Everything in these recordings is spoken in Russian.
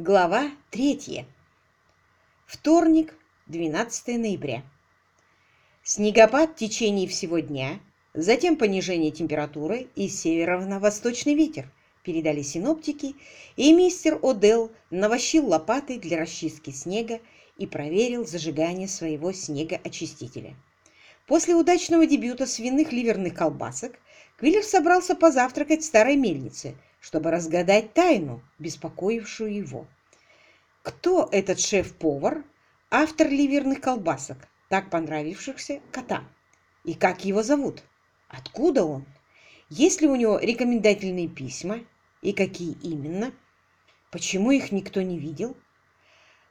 Глава 3. Вторник, 12 ноября. Снегопад в течение всего дня, затем понижение температуры и северо-восточный ветер, передали синоптики, и мистер Одел навощил лопатой для расчистки снега и проверил зажигание своего снегоочистителя. После удачного дебюта свиных ливерных колбасок Квиллер собрался позавтракать в старой мельнице – чтобы разгадать тайну, беспокоившую его. Кто этот шеф-повар, автор ливерных колбасок, так понравившихся котам? И как его зовут? Откуда он? Есть ли у него рекомендательные письма? И какие именно? Почему их никто не видел?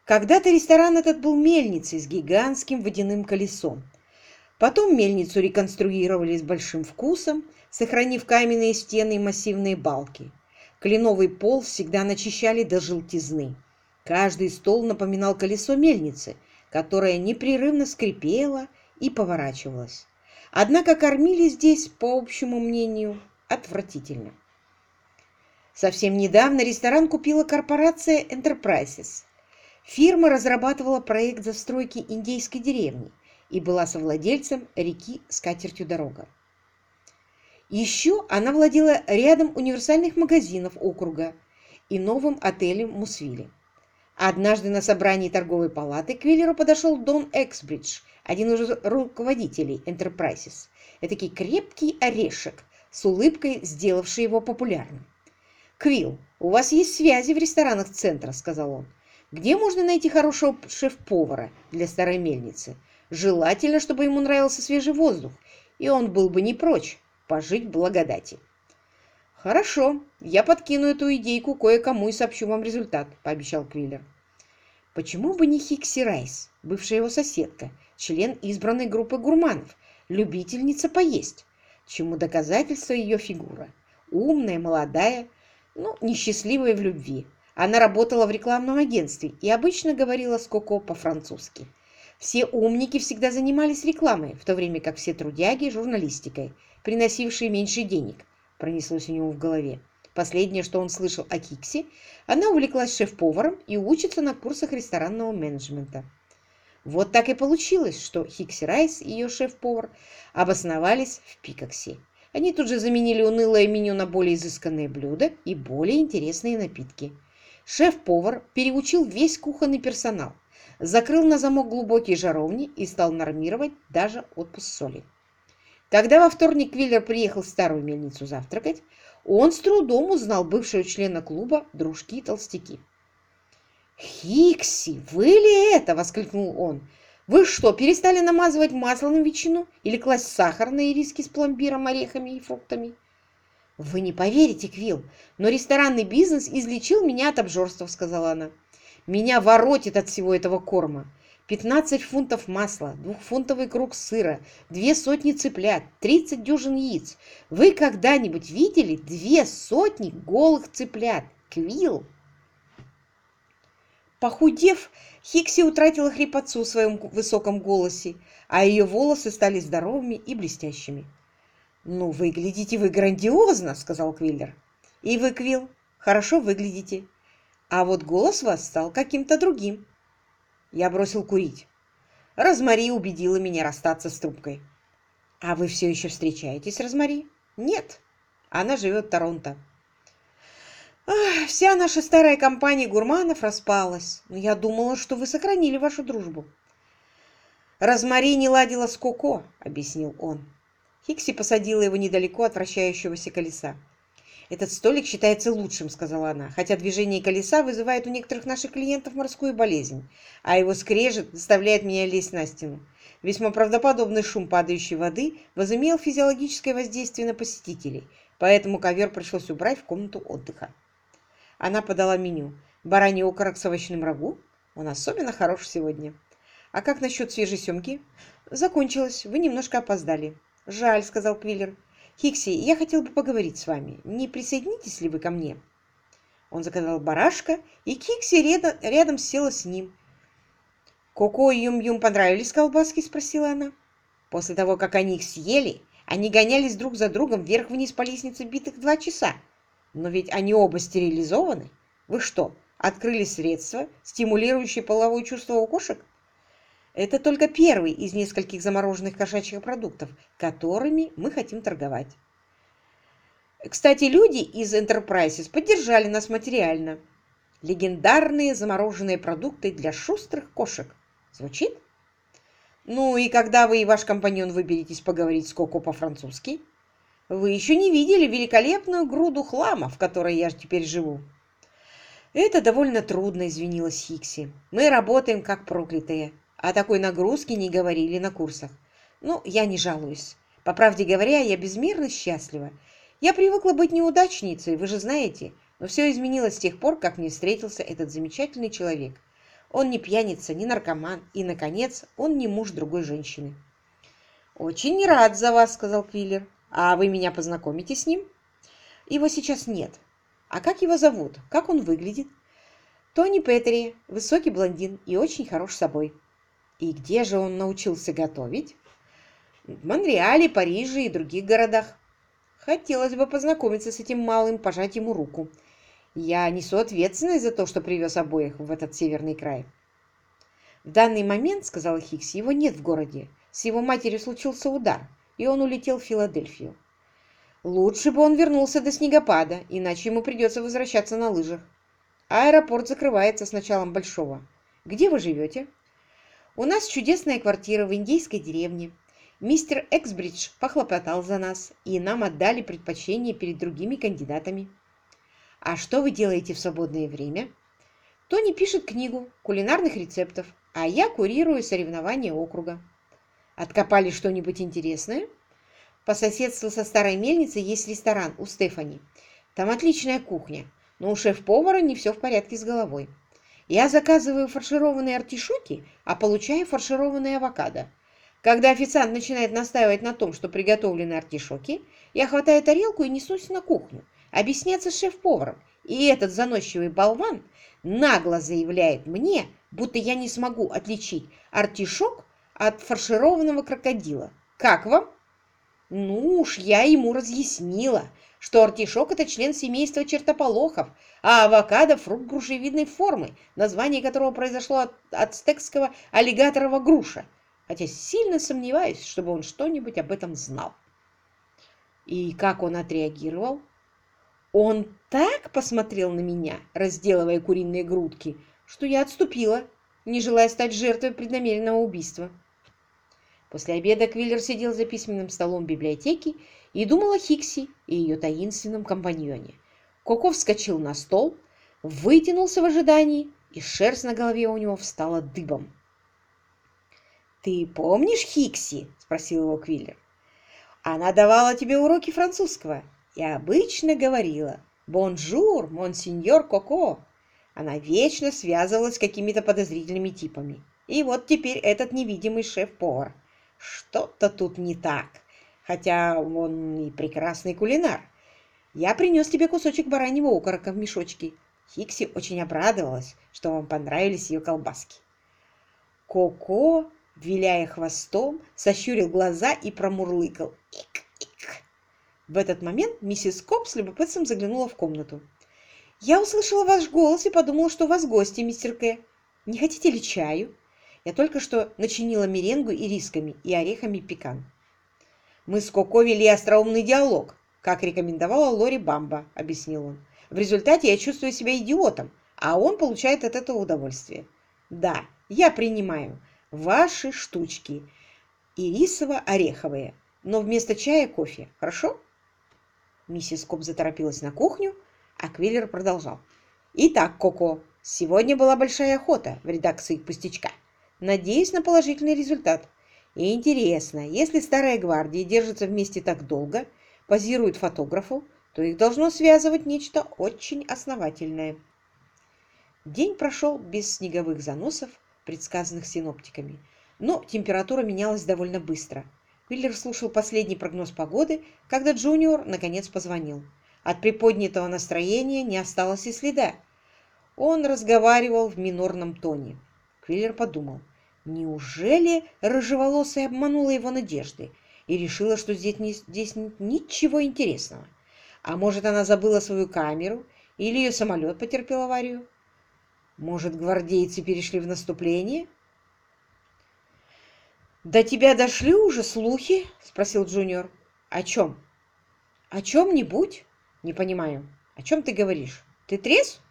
Когда-то ресторан этот был мельницей с гигантским водяным колесом. Потом мельницу реконструировали с большим вкусом, сохранив каменные стены и массивные балки. Кленовый пол всегда начищали до желтизны. Каждый стол напоминал колесо мельницы, которое непрерывно скрипело и поворачивалось. Однако кормили здесь, по общему мнению, отвратительно. Совсем недавно ресторан купила корпорация Enterprises. Фирма разрабатывала проект застройки индейской деревни и была совладельцем реки с катертью дорога. Еще она владела рядом универсальных магазинов округа и новым отелем Мусвилли. Однажды на собрании торговой палаты к Виллеру подошел Дон Эксбридж, один из руководителей Enterprises. Этакий крепкий орешек, с улыбкой сделавший его популярным. «Квилл, у вас есть связи в ресторанах центра», — сказал он. «Где можно найти хорошего шеф-повара для старой мельницы? Желательно, чтобы ему нравился свежий воздух, и он был бы не прочь пожить благодати. «Хорошо, я подкину эту идейку кое-кому и сообщу вам результат», — пообещал Квиллер. Почему бы не Хикси Райс, бывшая его соседка, член избранной группы гурманов, любительница поесть, чему доказательство ее фигура. Умная, молодая, ну, несчастливая в любви. Она работала в рекламном агентстве и обычно говорила с Коко по-французски. Все умники всегда занимались рекламой, в то время как все трудяги – журналистикой – приносившие меньше денег, пронеслось у него в голове. Последнее, что он слышал о Киксе, она увлеклась шеф-поваром и учится на курсах ресторанного менеджмента. Вот так и получилось, что Хикси Райс и ее шеф-повар обосновались в Пикоксе. Они тут же заменили унылое меню на более изысканные блюда и более интересные напитки. Шеф-повар переучил весь кухонный персонал, закрыл на замок глубокие жаровни и стал нормировать даже отпуск соли. Когда во вторник Квиллер приехал в старую мельницу завтракать, он с трудом узнал бывшего члена клуба «Дружки и толстяки». «Хикси, вы ли это?» – воскликнул он. «Вы что, перестали намазывать масло на ветчину или класть сахар на ириски с пломбиром, орехами и фруктами?» «Вы не поверите, Квилл, но ресторанный бизнес излечил меня от обжорства», – сказала она. «Меня воротит от всего этого корма. 15 фунтов масла, двухфунтовый круг сыра, две сотни цыплят, 30 дюжин яиц. Вы когда-нибудь видели две сотни голых цыплят? Квилл! Похудев, Хикси утратила хрипотцу в своем высоком голосе, а ее волосы стали здоровыми и блестящими. «Ну, выглядите вы грандиозно», — сказал Квиллер. «И вы, Квилл, хорошо выглядите. А вот голос вас стал каким-то другим». Я бросил курить. Розмари убедила меня расстаться с трубкой. А вы все еще встречаетесь Розмари? Нет. Она живет в Торонто. Ах, вся наша старая компания гурманов распалась. Но я думала, что вы сохранили вашу дружбу. Розмари не ладила с Коко, объяснил он. Хикси посадила его недалеко от вращающегося колеса. «Этот столик считается лучшим», — сказала она, «хотя движение колеса вызывает у некоторых наших клиентов морскую болезнь, а его скрежет заставляет меня лезть на стену. Весьма правдоподобный шум падающей воды возымел физиологическое воздействие на посетителей, поэтому ковер пришлось убрать в комнату отдыха». Она подала меню. «Бараний окорок с овощным рагу? Он особенно хорош сегодня». «А как насчет свежей семки?» «Закончилось. Вы немножко опоздали». «Жаль», — сказал Квиллер. «Хикси, я хотел бы поговорить с вами. Не присоединитесь ли вы ко мне?» Он заказал барашка, и Кикси рядом, рядом села с ним. «Коко и Юм-Юм понравились колбаски?» – спросила она. После того, как они их съели, они гонялись друг за другом вверх-вниз по лестнице битых два часа. Но ведь они оба стерилизованы. Вы что, открыли средства, стимулирующие половое чувство у кошек? Это только первый из нескольких замороженных кошачьих продуктов, которыми мы хотим торговать. Кстати, люди из Enterprises поддержали нас материально. Легендарные замороженные продукты для шустрых кошек. Звучит? Ну и когда вы и ваш компаньон выберетесь поговорить с Коко по-французски, вы еще не видели великолепную груду хлама, в которой я теперь живу. Это довольно трудно, извинилась Хикси. Мы работаем как проклятые. О такой нагрузке не говорили на курсах. Ну, я не жалуюсь. По правде говоря, я безмерно счастлива. Я привыкла быть неудачницей, вы же знаете, но все изменилось с тех пор, как мне встретился этот замечательный человек. Он не пьяница, не наркоман, и, наконец, он не муж другой женщины. «Очень рад за вас», — сказал Квиллер. «А вы меня познакомите с ним?» «Его сейчас нет. А как его зовут? Как он выглядит?» «Тони Петри, высокий блондин и очень хорош собой». «И где же он научился готовить?» «В Монреале, Париже и других городах». «Хотелось бы познакомиться с этим малым, пожать ему руку. Я несу ответственность за то, что привез обоих в этот северный край. В данный момент, сказала Хикси, его нет в городе. С его матерью случился удар, и он улетел в Филадельфию. Лучше бы он вернулся до снегопада, иначе ему придется возвращаться на лыжах. Аэропорт закрывается с началом большого. Где вы живете? У нас чудесная квартира в индейской деревне. Мистер Эксбридж похлопотал за нас, и нам отдали предпочтение перед другими кандидатами. А что вы делаете в свободное время? Тони пишет книгу кулинарных рецептов, а я курирую соревнования округа. Откопали что-нибудь интересное? По соседству со старой мельницей есть ресторан у Стефани. Там отличная кухня, но у шеф-повара не все в порядке с головой. Я заказываю фаршированные артишоки, а получаю фаршированные авокадо. Когда официант начинает настаивать на том, что приготовлены артишоки, я хватаю тарелку и несусь на кухню объясняться с шеф-поваром, и этот заносчивый болван нагло заявляет мне, будто я не смогу отличить артишок от фаршированного крокодила. Как вам? Ну уж я ему разъяснила, что артишок – это член семейства чертополохов, а авокадо – фрукт грушевидной формы, название которого произошло от ацтекского аллигаторова груша, хотя сильно сомневаюсь, чтобы он что-нибудь об этом знал. И как он отреагировал? Он так посмотрел на меня, разделывая куриные грудки, что я отступила, не желая стать жертвой преднамеренного убийства. После обеда Квиллер сидел за письменным столом библиотеки и думал о Хикси и ее таинственном компаньоне. Коко вскочил на стол, вытянулся в ожидании, и шерсть на голове у него встала дыбом. «Ты помнишь Хикси?» – спросил его Квиллер. «Она давала тебе уроки французского и обычно говорила «Bonjour, монсеньор Коко». Она вечно связывалась с какими-то подозрительными типами. И вот теперь этот невидимый шеф-повар. Что-то тут не так, хотя он и прекрасный кулинар. Я принес тебе кусочек бараньего окорока в мешочке. Хикси очень обрадовалась, что вам понравились ее колбаски. Коко, виляя хвостом, сощурил глаза и промурлыкал. Ик! В этот момент миссис Коп с любопытством заглянула в комнату. «Я услышала ваш голос и подумала, что у вас гости, мистер К. Не хотите ли чаю? Я только что начинила меренгу и рисками и орехами пекан». «Мы с Коко вели остроумный диалог, как рекомендовала Лори Бамба», — объяснил он. «В результате я чувствую себя идиотом, а он получает от этого удовольствие. Да, я принимаю ваши штучки, ирисово-ореховые, но вместо чая кофе, хорошо?» Миссис Коп заторопилась на кухню, а Квиллер продолжал. «Итак, Коко, сегодня была большая охота в редакции «Пустячка». Надеюсь на положительный результат. И интересно, если старая гвардия держится вместе так долго, позирует фотографу, то их должно связывать нечто очень основательное». День прошел без снеговых заносов, предсказанных синоптиками, но температура менялась довольно быстро – Уиллер слушал последний прогноз погоды, когда Джуниор наконец позвонил. От приподнятого настроения не осталось и следа. Он разговаривал в минорном тоне. Квиллер подумал, неужели рыжеволосая обманула его надежды и решила, что здесь, не, здесь ничего интересного? А может, она забыла свою камеру или ее самолет потерпел аварию? Может, гвардейцы перешли в наступление? «До тебя дошли уже слухи?» — спросил Джуниор. «О чем?» «О чем-нибудь?» «Не понимаю. О чем ты говоришь? Ты трезв?»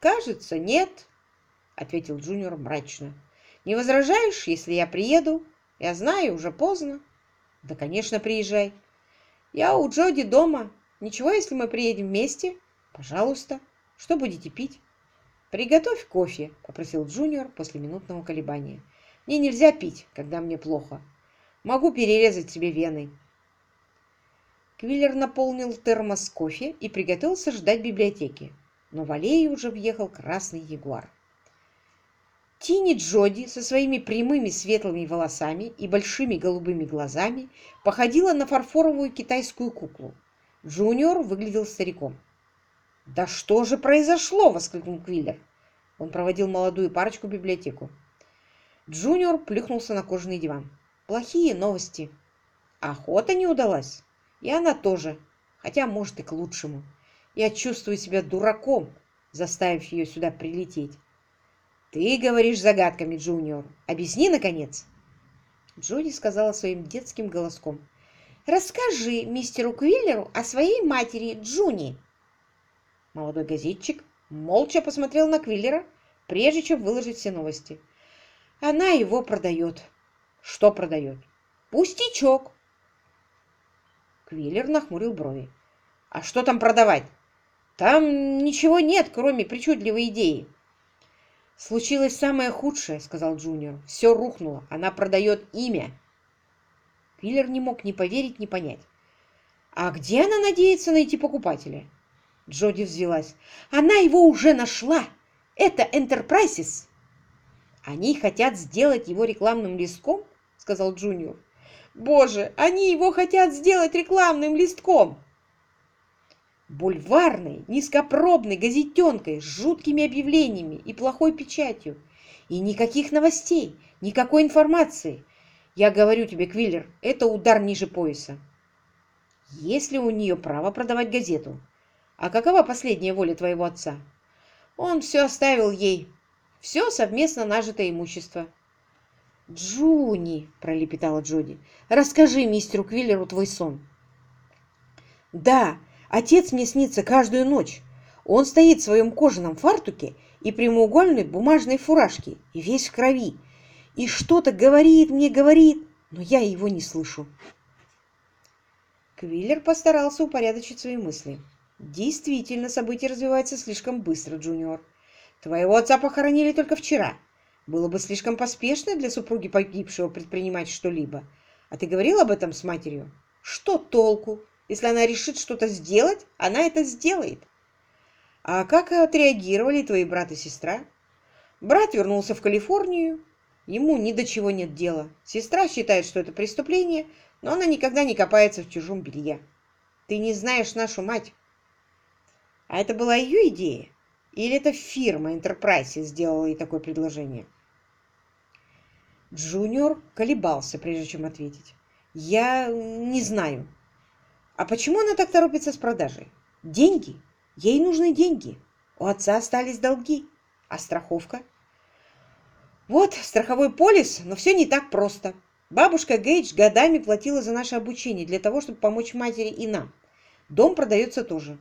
«Кажется, нет», — ответил Джуниор мрачно. «Не возражаешь, если я приеду? Я знаю, уже поздно». «Да, конечно, приезжай. Я у Джоди дома. Ничего, если мы приедем вместе? Пожалуйста. Что будете пить?» «Приготовь кофе», — попросил Джуниор после минутного колебания. Мне нельзя пить, когда мне плохо. Могу перерезать себе вены. Квиллер наполнил термос кофе и приготовился ждать в библиотеке, но в аллею уже въехал красный ягуар. Тини Джоди со своими прямыми светлыми волосами и большими голубыми глазами походила на фарфоровую китайскую куклу. Джуниор выглядел стариком. «Да что же произошло?» — воскликнул Квиллер. Он проводил молодую парочку в библиотеку. Джуниор плюхнулся на кожаный диван. Плохие новости. Охота не удалась. И она тоже. Хотя, может, и к лучшему. Я чувствую себя дураком, заставив ее сюда прилететь. Ты говоришь загадками, Джуниор. Объясни, наконец. Джуди сказала своим детским голоском. Расскажи мистеру Квиллеру о своей матери Джуни. Молодой газетчик молча посмотрел на Квиллера, прежде чем выложить все новости. Она его продает. Что продает? Пустячок. Квиллер нахмурил брови. А что там продавать? Там ничего нет, кроме причудливой идеи. Случилось самое худшее, сказал Джуниор. Все рухнуло. Она продает имя. Квиллер не мог ни поверить, ни понять. А где она надеется найти покупателя? Джоди взвелась. Она его уже нашла. Это Enterprises. «Они хотят сделать его рекламным листком?» — сказал Джуниор. «Боже, они его хотят сделать рекламным листком!» Бульварной, низкопробной газетенкой с жуткими объявлениями и плохой печатью. И никаких новостей, никакой информации. Я говорю тебе, Квиллер, это удар ниже пояса. Есть ли у нее право продавать газету? А какова последняя воля твоего отца? Он все оставил ей, все совместно нажитое имущество. «Джуни!» – пролепетала Джоди. «Расскажи мистеру Квиллеру твой сон». «Да, отец мне снится каждую ночь. Он стоит в своем кожаном фартуке и прямоугольной бумажной фуражке, и весь в крови. И что-то говорит мне, говорит, но я его не слышу». Квиллер постарался упорядочить свои мысли. Действительно, события развиваются слишком быстро, Джуниор. Твоего отца похоронили только вчера. Было бы слишком поспешно для супруги погибшего предпринимать что-либо. А ты говорил об этом с матерью? Что толку? Если она решит что-то сделать, она это сделает. А как отреагировали твои брат и сестра? Брат вернулся в Калифорнию. Ему ни до чего нет дела. Сестра считает, что это преступление, но она никогда не копается в чужом белье. Ты не знаешь нашу мать. А это была ее идея? Или это фирма Enterprise сделала ей такое предложение? Джуниор колебался, прежде чем ответить. Я не знаю. А почему она так торопится с продажей? Деньги. Ей нужны деньги. У отца остались долги. А страховка? Вот, страховой полис, но все не так просто. Бабушка Гейдж годами платила за наше обучение для того, чтобы помочь матери и нам. Дом продается тоже.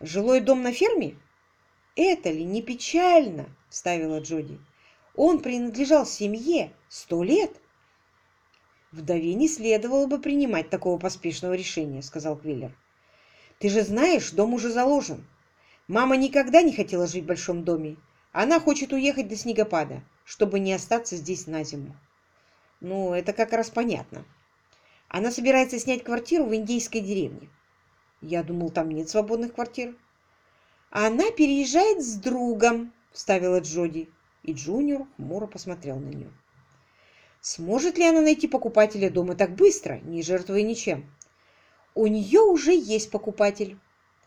Жилой дом на ферме? «Это ли не печально?» – вставила Джоди. «Он принадлежал семье сто лет». «Вдове не следовало бы принимать такого поспешного решения», – сказал Квиллер. «Ты же знаешь, дом уже заложен. Мама никогда не хотела жить в большом доме. Она хочет уехать до снегопада, чтобы не остаться здесь на зиму». «Ну, это как раз понятно. Она собирается снять квартиру в индейской деревне. Я думал, там нет свободных квартир». «Она переезжает с другом», — вставила Джоди, и Джуниор хмуро посмотрел на нее. «Сможет ли она найти покупателя дома так быстро, не жертвуя ничем?» «У нее уже есть покупатель».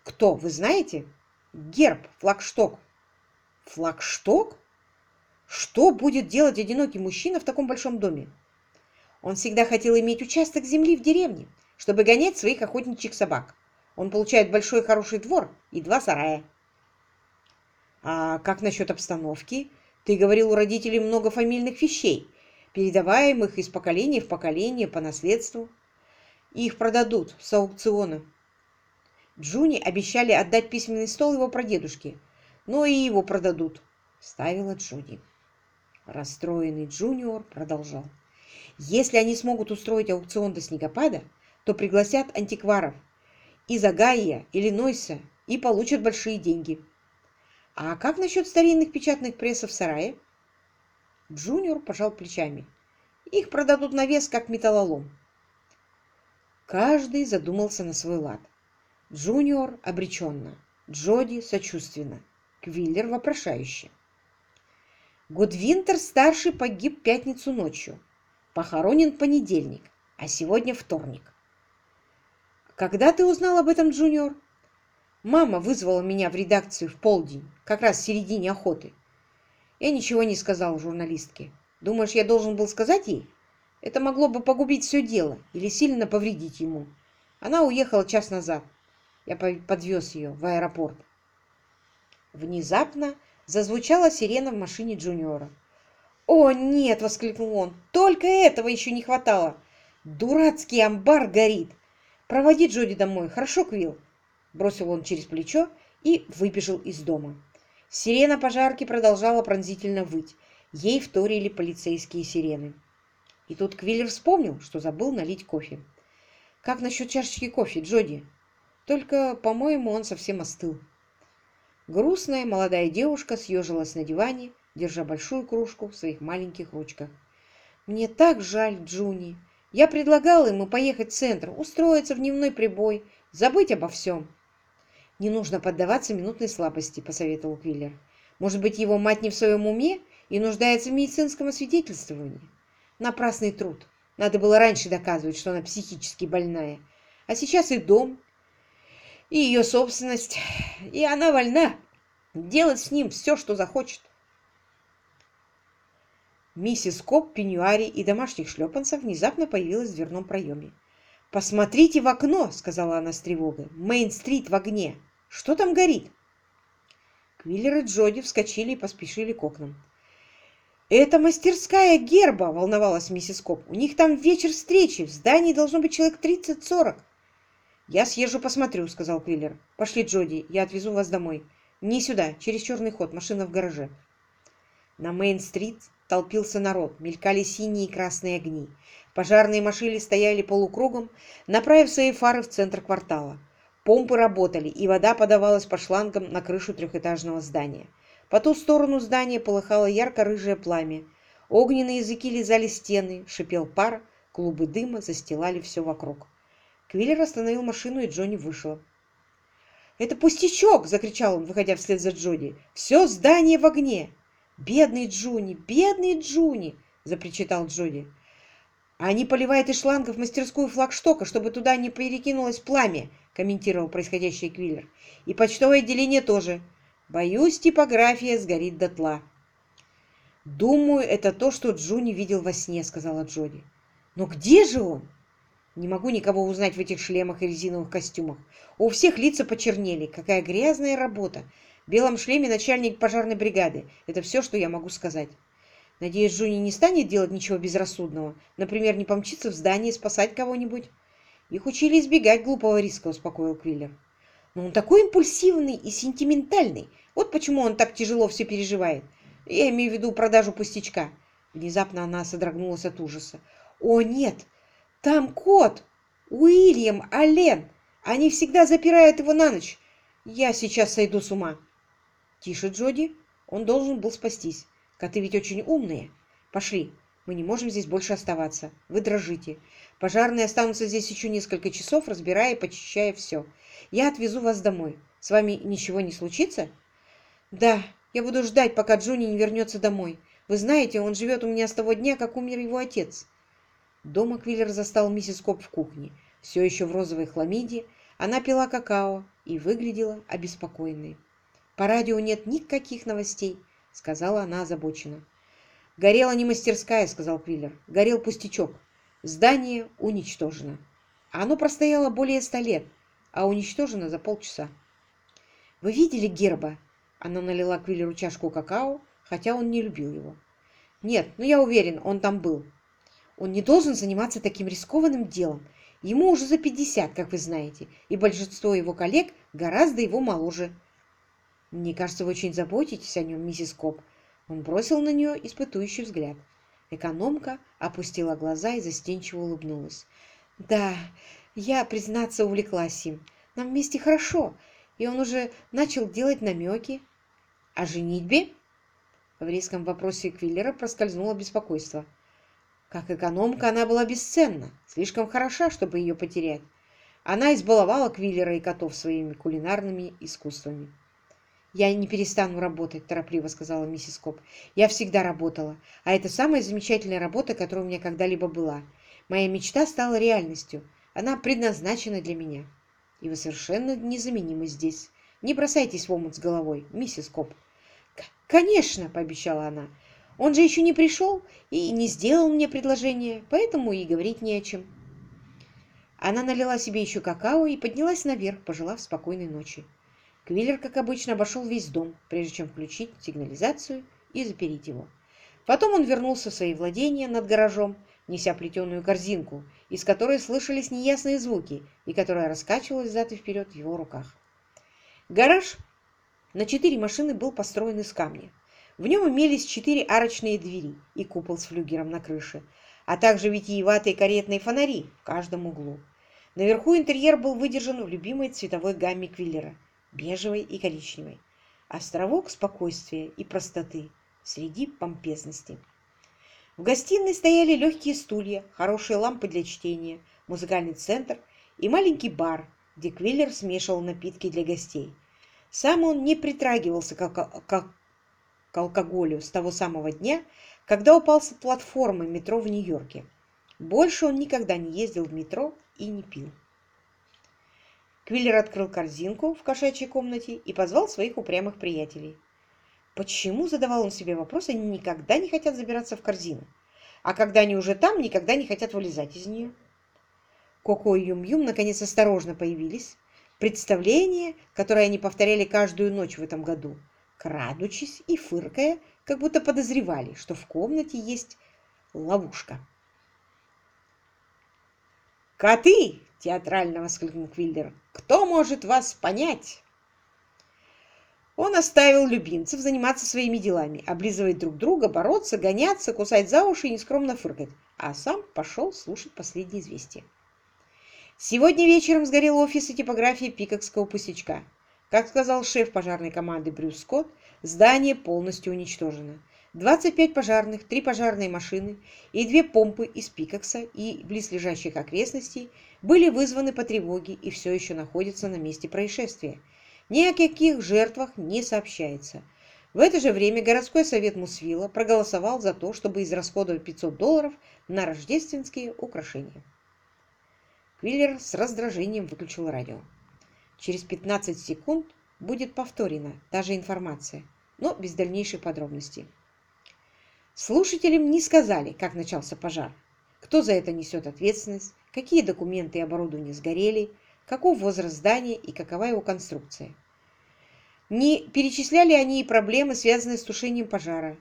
«Кто, вы знаете?» «Герб, флагшток». «Флагшток? Что будет делать одинокий мужчина в таком большом доме?» Он всегда хотел иметь участок земли в деревне, чтобы гонять своих охотничьих собак. Он получает большой хороший двор и два сарая. А как насчет обстановки? Ты говорил, у родителей много фамильных вещей, передаваемых из поколения в поколение по наследству. Их продадут с аукциона. Джуни обещали отдать письменный стол его прадедушке, но и его продадут, — ставила Джуни. Расстроенный Джуниор продолжал. Если они смогут устроить аукцион до снегопада, то пригласят антикваров из Огайо, Иллинойса и получат большие деньги. А как насчет старинных печатных прессов в сарае? Джуниор пожал плечами. Их продадут на вес, как металлолом. Каждый задумался на свой лад. Джуниор обреченно, Джоди сочувственно, Квиллер вопрошающе. Гудвинтер-старший погиб пятницу ночью. Похоронен понедельник, а сегодня вторник. Когда ты узнал об этом, Джуниор? Мама вызвала меня в редакцию в полдень, как раз в середине охоты. Я ничего не сказал журналистке. Думаешь, я должен был сказать ей? Это могло бы погубить все дело или сильно повредить ему. Она уехала час назад. Я подвез ее в аэропорт. Внезапно Зазвучала сирена в машине Джуниора. «О, нет!» — воскликнул он. «Только этого еще не хватало! Дурацкий амбар горит! Проводи Джоди домой, хорошо, Квилл?» Бросил он через плечо и выбежал из дома. Сирена пожарки продолжала пронзительно выть. Ей вторили полицейские сирены. И тут Квиллер вспомнил, что забыл налить кофе. «Как насчет чашечки кофе, Джоди?» «Только, по-моему, он совсем остыл». Грустная молодая девушка съежилась на диване, держа большую кружку в своих маленьких ручках. «Мне так жаль, Джуни. Я предлагала ему поехать в центр, устроиться в дневной прибой, забыть обо всем». «Не нужно поддаваться минутной слабости», — посоветовал Квиллер. «Может быть, его мать не в своем уме и нуждается в медицинском освидетельствовании? Напрасный труд. Надо было раньше доказывать, что она психически больная. А сейчас и дом, и ее собственность, и она вольна делать с ним все, что захочет. Миссис Коп в пеньюаре и домашних шлепанцах внезапно появилась в дверном проеме. «Посмотрите в окно!» — сказала она с тревогой. «Мейн-стрит в огне! Что там горит?» Квиллер и Джоди вскочили и поспешили к окнам. «Это мастерская герба!» — волновалась миссис Коп. «У них там вечер встречи. В здании должно быть человек тридцать-сорок. «Я съезжу посмотрю», — сказал Квиллер. «Пошли, Джоди, я отвезу вас домой». «Не сюда, через черный ход, машина в гараже». На Мейн-стрит толпился народ, мелькали синие и красные огни. Пожарные машины стояли полукругом, направив свои фары в центр квартала. Помпы работали, и вода подавалась по шлангам на крышу трехэтажного здания. По ту сторону здания полыхало ярко-рыжее пламя. Огненные языки лизали стены, шипел пар, клубы дыма застилали все вокруг. Квиллер остановил машину, и Джонни вышел. «Это пустячок!» — закричал он, выходя вслед за Джонни. «Все здание в огне!» «Бедный Джуни! Бедный Джуни!» — запричитал Джонни. «Они поливают из шлангов мастерскую флагштока, чтобы туда не перекинулось пламя», — комментировал происходящее Квиллер. «И почтовое отделение тоже. Боюсь, типография сгорит дотла». «Думаю, это то, что Джуни видел во сне», — сказала Джоди. «Но где же он?» Не могу никого узнать в этих шлемах и резиновых костюмах. У всех лица почернели. Какая грязная работа. В белом шлеме начальник пожарной бригады. Это все, что я могу сказать. Надеюсь, Джуни не станет делать ничего безрассудного. Например, не помчится в здание спасать кого-нибудь. Их учили избегать глупого риска, успокоил Квиллер. Но он такой импульсивный и сентиментальный. Вот почему он так тяжело все переживает. Я имею в виду продажу пустячка. Внезапно она содрогнулась от ужаса. О, нет! Там кот! Уильям, Ален! Они всегда запирают его на ночь. Я сейчас сойду с ума. Тише, Джоди. Он должен был спастись. Коты ведь очень умные. Пошли. Мы не можем здесь больше оставаться. Вы дрожите. Пожарные останутся здесь еще несколько часов, разбирая и почищая все. Я отвезу вас домой. С вами ничего не случится? Да, я буду ждать, пока Джуни не вернется домой. Вы знаете, он живет у меня с того дня, как умер его отец. Дома Квиллер застал миссис Коп в кухне. Все еще в розовой хламиде. Она пила какао и выглядела обеспокоенной. «По радио нет никаких новостей», — сказала она озабоченно. «Горела не мастерская», — сказал Квиллер. «Горел пустячок. Здание уничтожено. Оно простояло более ста лет, а уничтожено за полчаса». «Вы видели герба? Она налила Квиллеру чашку какао, хотя он не любил его. «Нет, но я уверен, он там был. Он не должен заниматься таким рискованным делом. Ему уже за пятьдесят, как вы знаете, и большинство его коллег гораздо его моложе». «Мне кажется, вы очень заботитесь о нем, миссис Коп». Он бросил на нее испытующий взгляд. Экономка опустила глаза и застенчиво улыбнулась. «Да, я, признаться, увлеклась им. Нам вместе хорошо, и он уже начал делать намеки. О женитьбе?» В резком вопросе Квиллера проскользнуло беспокойство. Как экономка она была бесценна, слишком хороша, чтобы ее потерять. Она избаловала Квиллера и котов своими кулинарными искусствами. «Я не перестану работать», – торопливо сказала миссис Коп. «Я всегда работала, а это самая замечательная работа, которая у меня когда-либо была. Моя мечта стала реальностью. Она предназначена для меня. И вы совершенно незаменимы здесь. Не бросайтесь в омут с головой, миссис Коп». «Конечно», – пообещала она. «Он же еще не пришел и не сделал мне предложение, поэтому и говорить не о чем». Она налила себе еще какао и поднялась наверх, пожелав спокойной ночи. Квиллер, как обычно, обошел весь дом, прежде чем включить сигнализацию и запереть его. Потом он вернулся в свои владения над гаражом, неся плетеную корзинку, из которой слышались неясные звуки и которая раскачивалась взад и вперед в его руках. Гараж на четыре машины был построен из камня. В нем имелись четыре арочные двери и купол с флюгером на крыше, а также витиеватые каретные фонари в каждом углу. Наверху интерьер был выдержан в любимой цветовой гамме Квиллера – бежевой и коричневой. Островок спокойствия и простоты среди помпезности. В гостиной стояли легкие стулья, хорошие лампы для чтения, музыкальный центр и маленький бар, где Квиллер смешивал напитки для гостей. Сам он не притрагивался к, к, к алкоголю с того самого дня, когда упал с платформы метро в Нью-Йорке. Больше он никогда не ездил в метро и не пил. Квиллер открыл корзинку в кошачьей комнате и позвал своих упрямых приятелей. Почему, задавал он себе вопрос, они никогда не хотят забираться в корзину, а когда они уже там, никогда не хотят вылезать из нее? Коко и Юм-Юм наконец осторожно появились. Представление, которое они повторяли каждую ночь в этом году, крадучись и фыркая, как будто подозревали, что в комнате есть ловушка. «Коты!» — театрально воскликнул Квиллер. «Кто может вас понять?» Он оставил любимцев заниматься своими делами, облизывать друг друга, бороться, гоняться, кусать за уши и нескромно фыркать, а сам пошел слушать последние известия. Сегодня вечером сгорел офис и типография Пикокского пустячка. Как сказал шеф пожарной команды Брюс Скотт, здание полностью уничтожено. 25 пожарных, 3 пожарные машины и 2 помпы из Пикакса и близлежащих окрестностей были вызваны по тревоге и все еще находятся на месте происшествия. Ни о каких жертвах не сообщается. В это же время городской совет Мусвилла проголосовал за то, чтобы израсходовать 500 долларов на рождественские украшения. Квиллер с раздражением выключил радио. Через 15 секунд будет повторена та же информация, но без дальнейших подробностей. Слушателям не сказали, как начался пожар, кто за это несет ответственность, какие документы и оборудование сгорели, каков возраст здания и какова его конструкция. Не перечисляли они и проблемы, связанные с тушением пожара,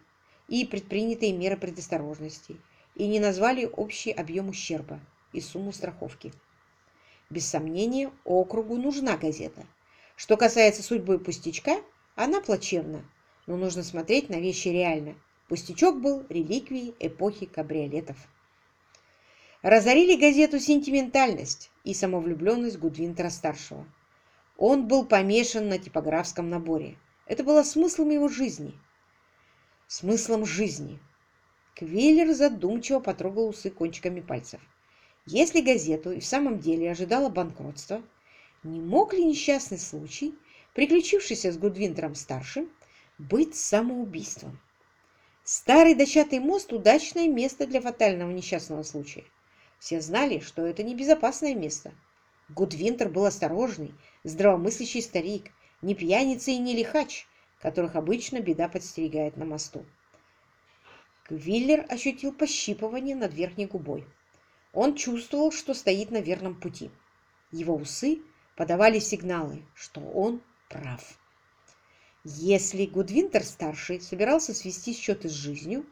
и предпринятые меры предосторожности, и не назвали общий объем ущерба и сумму страховки. Без сомнения, округу нужна газета. Что касается судьбы пустячка, она плачевна, но нужно смотреть на вещи реально – Пустячок был реликвией эпохи кабриолетов. Разорили газету «Сентиментальность» и самовлюбленность Гудвинтера-старшего. Он был помешан на типографском наборе. Это было смыслом его жизни. Смыслом жизни. Квиллер задумчиво потрогал усы кончиками пальцев. Если газету и в самом деле ожидало банкротство, не мог ли несчастный случай, приключившийся с Гудвинтером-старшим, быть самоубийством? Старый дощатый мост – удачное место для фатального несчастного случая. Все знали, что это небезопасное место. Гудвинтер был осторожный, здравомыслящий старик, не пьяница и не лихач, которых обычно беда подстерегает на мосту. Квиллер ощутил пощипывание над верхней губой. Он чувствовал, что стоит на верном пути. Его усы подавали сигналы, что он прав. Если Гудвинтер-старший собирался свести счеты с жизнью,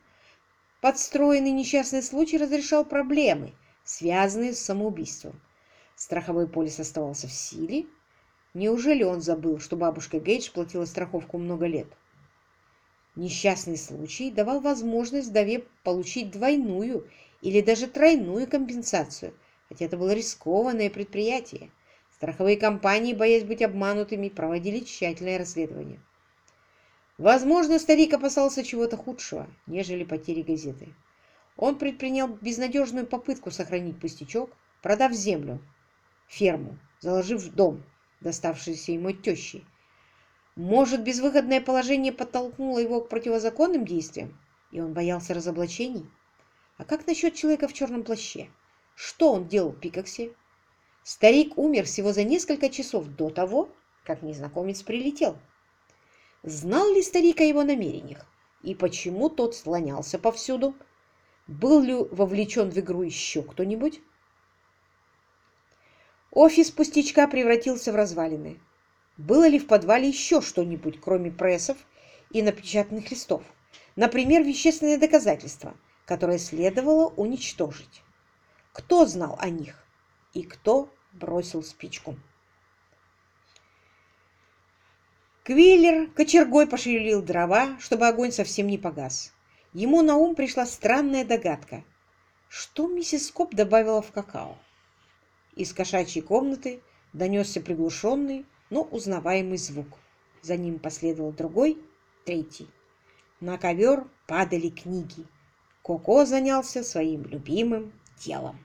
подстроенный несчастный случай разрешал проблемы, связанные с самоубийством. Страховой полис оставался в силе. Неужели он забыл, что бабушка Гейдж платила страховку много лет? Несчастный случай давал возможность вдове получить двойную или даже тройную компенсацию, хотя это было рискованное предприятие. Страховые компании, боясь быть обманутыми, проводили тщательное расследование. Возможно, старик опасался чего-то худшего, нежели потери газеты. Он предпринял безнадежную попытку сохранить пустячок, продав землю, ферму, заложив дом, доставшийся ему от тещи. Может, безвыходное положение подтолкнуло его к противозаконным действиям, и он боялся разоблачений? А как насчет человека в черном плаще? Что он делал в Пикоксе? Старик умер всего за несколько часов до того, как незнакомец прилетел. Знал ли старик о его намерениях? И почему тот слонялся повсюду? Был ли вовлечен в игру еще кто-нибудь? Офис пустячка превратился в развалины. Было ли в подвале еще что-нибудь, кроме прессов и напечатанных листов? Например, вещественные доказательства, которые следовало уничтожить. Кто знал о них? И кто бросил спичку? Квиллер кочергой пошевелил дрова, чтобы огонь совсем не погас. Ему на ум пришла странная догадка. Что миссис Коп добавила в какао? Из кошачьей комнаты донесся приглушенный, но узнаваемый звук. За ним последовал другой, третий. На ковер падали книги. Коко занялся своим любимым делом.